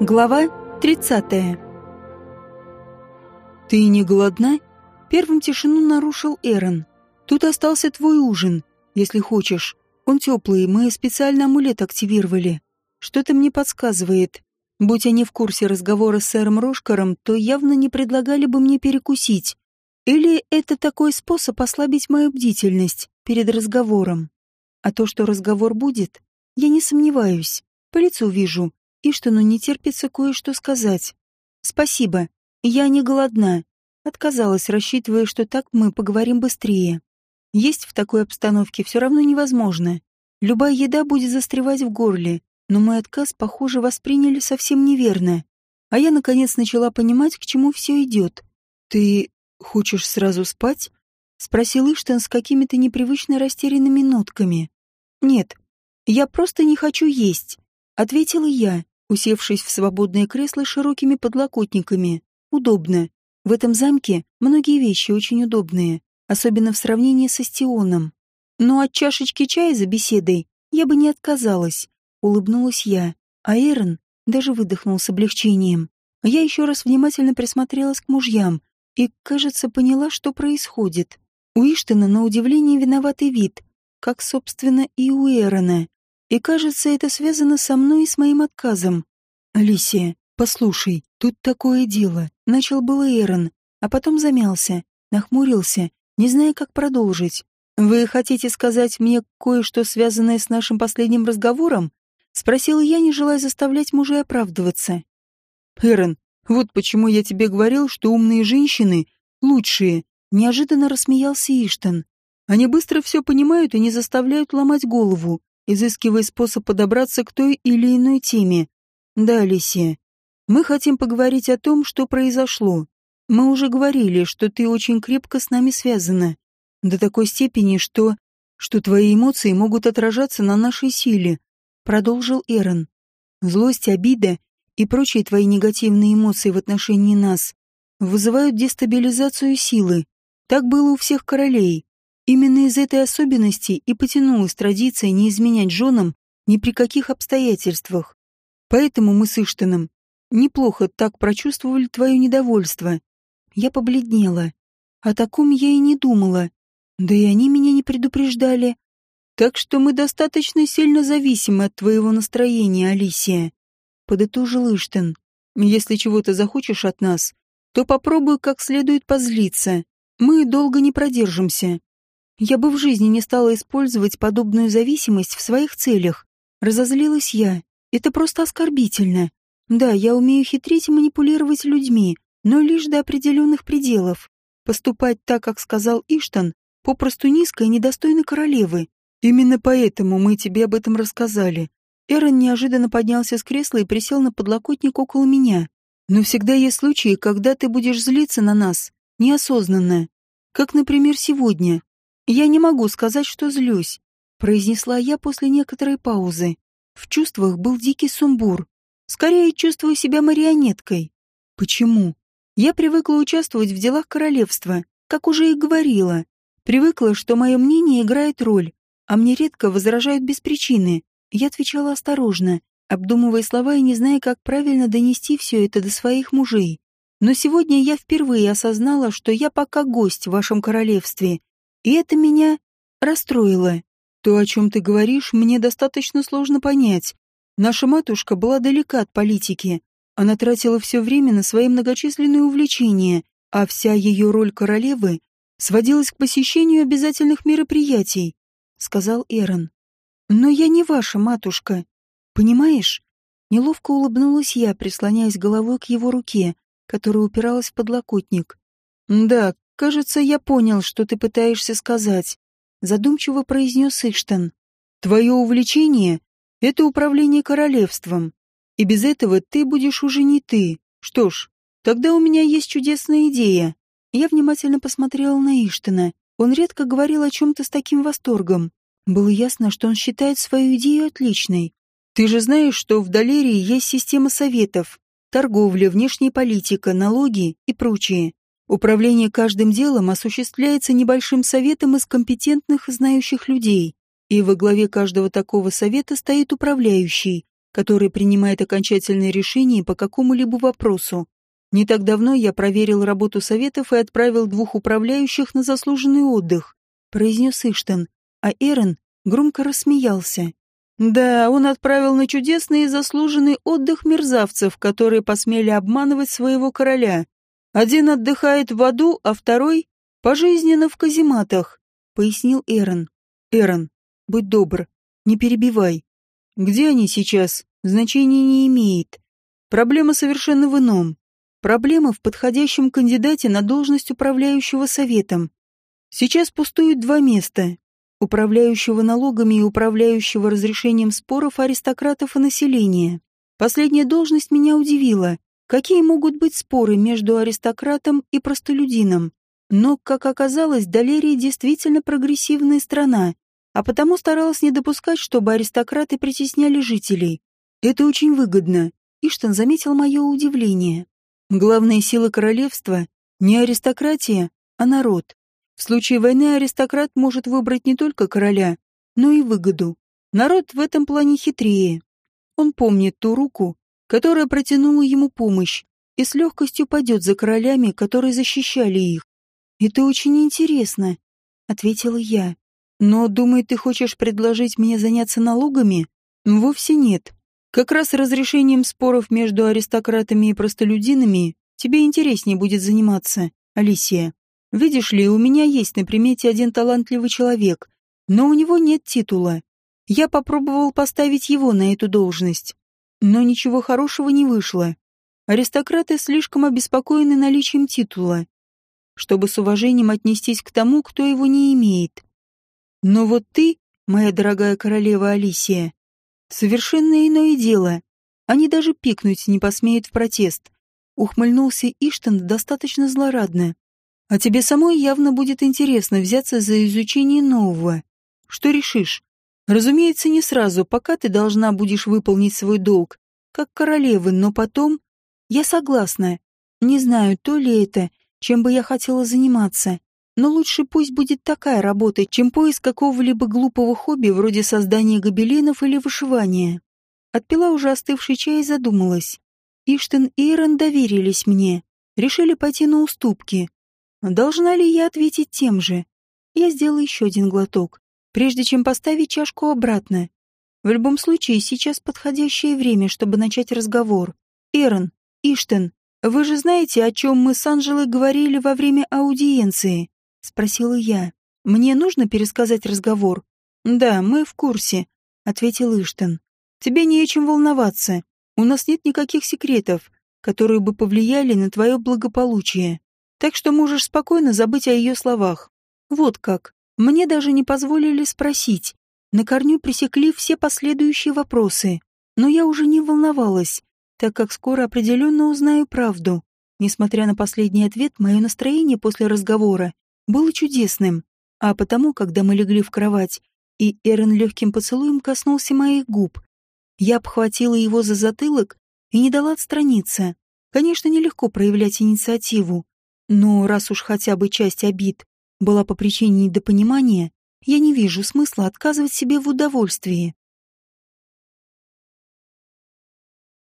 Глава 30. «Ты не голодна?» Первым тишину нарушил Эрон. «Тут остался твой ужин, если хочешь. Он теплый, мы специально амулет активировали. Что-то мне подсказывает. Будь они в курсе разговора с сэром Рошкаром, то явно не предлагали бы мне перекусить. Или это такой способ ослабить мою бдительность перед разговором? А то, что разговор будет, я не сомневаюсь. По лицу вижу, и что ну не терпится кое-что сказать. Спасибо, я не голодна. Отказалась, рассчитывая, что так мы поговорим быстрее. Есть в такой обстановке все равно невозможно. Любая еда будет застревать в горле, но мой отказ, похоже, восприняли совсем неверно. А я, наконец, начала понимать, к чему все идет. «Ты хочешь сразу спать?» — спросил Иштен с какими-то непривычно растерянными нотками. «Нет, я просто не хочу есть», — ответила я, усевшись в свободное кресло с широкими подлокотниками. Удобно. В этом замке многие вещи очень удобные, особенно в сравнении со Стионом. Но от чашечки чая за беседой я бы не отказалась, улыбнулась я, а Эрон даже выдохнул с облегчением. Я еще раз внимательно присмотрелась к мужьям и, кажется, поняла, что происходит. У Иштена на удивление виноватый вид, как, собственно, и у Эрона. И кажется, это связано со мной и с моим отказом. Алисия, послушай, тут такое дело. Начал было Эрон, а потом замялся, нахмурился, не зная, как продолжить. Вы хотите сказать мне кое-что связанное с нашим последним разговором? Спросила я, не желая заставлять мужа оправдываться. Эрон, вот почему я тебе говорил, что умные женщины лучшие. Неожиданно рассмеялся Иштан. Они быстро все понимают и не заставляют ломать голову изыскивая способ подобраться к той или иной теме. Да, Алисия, мы хотим поговорить о том, что произошло. Мы уже говорили, что ты очень крепко с нами связана. До такой степени, что... что твои эмоции могут отражаться на нашей силе, продолжил Эрон. Злость, обида и прочие твои негативные эмоции в отношении нас вызывают дестабилизацию силы. Так было у всех королей. Именно из этой особенности и потянулась традиция не изменять женам ни при каких обстоятельствах. Поэтому мы с Иштином неплохо так прочувствовали твое недовольство. Я побледнела. О таком я и не думала. Да и они меня не предупреждали. Так что мы достаточно сильно зависимы от твоего настроения, Алисия. Подытожил Иштин. Если чего-то захочешь от нас, то попробуй как следует позлиться. Мы долго не продержимся. Я бы в жизни не стала использовать подобную зависимость в своих целях. Разозлилась я. Это просто оскорбительно. Да, я умею хитрить и манипулировать людьми, но лишь до определенных пределов. Поступать так, как сказал Иштан, попросту низко и недостойно королевы. Именно поэтому мы тебе об этом рассказали. Эрон неожиданно поднялся с кресла и присел на подлокотник около меня. Но всегда есть случаи, когда ты будешь злиться на нас, неосознанно. Как, например, сегодня. «Я не могу сказать, что злюсь», — произнесла я после некоторой паузы. В чувствах был дикий сумбур. Скорее чувствую себя марионеткой. Почему? Я привыкла участвовать в делах королевства, как уже и говорила. Привыкла, что мое мнение играет роль, а мне редко возражают без причины. Я отвечала осторожно, обдумывая слова и не зная, как правильно донести все это до своих мужей. Но сегодня я впервые осознала, что я пока гость в вашем королевстве, и это меня расстроило. То, о чем ты говоришь, мне достаточно сложно понять. Наша матушка была далека от политики. Она тратила все время на свои многочисленные увлечения, а вся ее роль королевы сводилась к посещению обязательных мероприятий, сказал Эрон. Но я не ваша матушка. Понимаешь? Неловко улыбнулась я, прислоняясь головой к его руке, которая упиралась в подлокотник. Да, «Кажется, я понял, что ты пытаешься сказать», — задумчиво произнес Иштен. «Твое увлечение — это управление королевством, и без этого ты будешь уже не ты. Что ж, тогда у меня есть чудесная идея». Я внимательно посмотрела на Иштена. Он редко говорил о чем-то с таким восторгом. Было ясно, что он считает свою идею отличной. «Ты же знаешь, что в Долерии есть система советов, торговля, внешняя политика, налоги и прочее. Управление каждым делом осуществляется небольшим советом из компетентных и знающих людей, и во главе каждого такого совета стоит управляющий, который принимает окончательное решение по какому-либо вопросу. Не так давно я проверил работу советов и отправил двух управляющих на заслуженный отдых, произнес Иштен, а Эрен громко рассмеялся. Да, он отправил на чудесный и заслуженный отдых мерзавцев, которые посмели обманывать своего короля. Один отдыхает в аду, а второй — пожизненно в казематах, — пояснил Эрон. Эрон, будь добр, не перебивай. Где они сейчас, значения не имеет. Проблема совершенно в ином. Проблема в подходящем кандидате на должность управляющего советом. Сейчас пустуют два места. Управляющего налогами и управляющего разрешением споров аристократов и населения. Последняя должность меня удивила. Какие могут быть споры между аристократом и простолюдином? Но, как оказалось, Далерия действительно прогрессивная страна, а потому старалась не допускать, чтобы аристократы притесняли жителей. Это очень выгодно. Иштон заметил мое удивление. Главная сила королевства — не аристократия, а народ. В случае войны аристократ может выбрать не только короля, но и выгоду. Народ в этом плане хитрее. Он помнит ту руку, которая протянула ему помощь, и с легкостью пойдет за королями, которые защищали их. «Это очень интересно», — ответила я. «Но, думаю, ты хочешь предложить мне заняться налогами?» «Вовсе нет. Как раз разрешением споров между аристократами и простолюдинами тебе интереснее будет заниматься, Алисия. Видишь ли, у меня есть на примете один талантливый человек, но у него нет титула. Я попробовал поставить его на эту должность, но ничего хорошего не вышло. Аристократы слишком обеспокоены наличием титула, чтобы с уважением отнестись к тому, кто его не имеет. Но вот ты, моя дорогая королева Алисия, Совершенно иное дело. Они даже пикнуть не посмеют в протест. Ухмыльнулся Иштан достаточно злорадно. А тебе самой явно будет интересно взяться за изучение нового. Что решишь? Разумеется, не сразу, пока ты должна будешь выполнить свой долг, как королева, но потом... Я согласна. Не знаю, то ли это, чем бы я хотела заниматься. Но лучше пусть будет такая работа, чем поиск какого-либо глупого хобби вроде создания гобеленов или вышивания. Отпила уже остывший чай и задумалась. Иштен и Эрон доверились мне, решили пойти на уступки. Должна ли я ответить тем же? Я сделала еще один глоток, прежде чем поставить чашку обратно. В любом случае, сейчас подходящее время, чтобы начать разговор. Эрон, Иштен, вы же знаете, о чем мы с Анжелой говорили во время аудиенции? — спросила я. «Мне нужно пересказать разговор?» «Да, мы в курсе», — ответил Иштен. «Тебе не о чем волноваться. У нас нет никаких секретов, которые бы повлияли на твое благополучие. Так что можешь спокойно забыть о ее словах. Вот как. Мне даже не позволили спросить. На корню пресекли все последующие вопросы. Но я уже не волновалась, так как скоро определенно узнаю правду. Несмотря на последний ответ, мое настроение после разговора было чудесным, а потому, когда мы легли в кровать, и Эрен легким поцелуем коснулся моих губ, я обхватила его за затылок и не дала отстраниться. Конечно, нелегко проявлять инициативу, но раз уж хотя бы часть обид была по причине недопонимания, я не вижу смысла отказывать себе в удовольствии.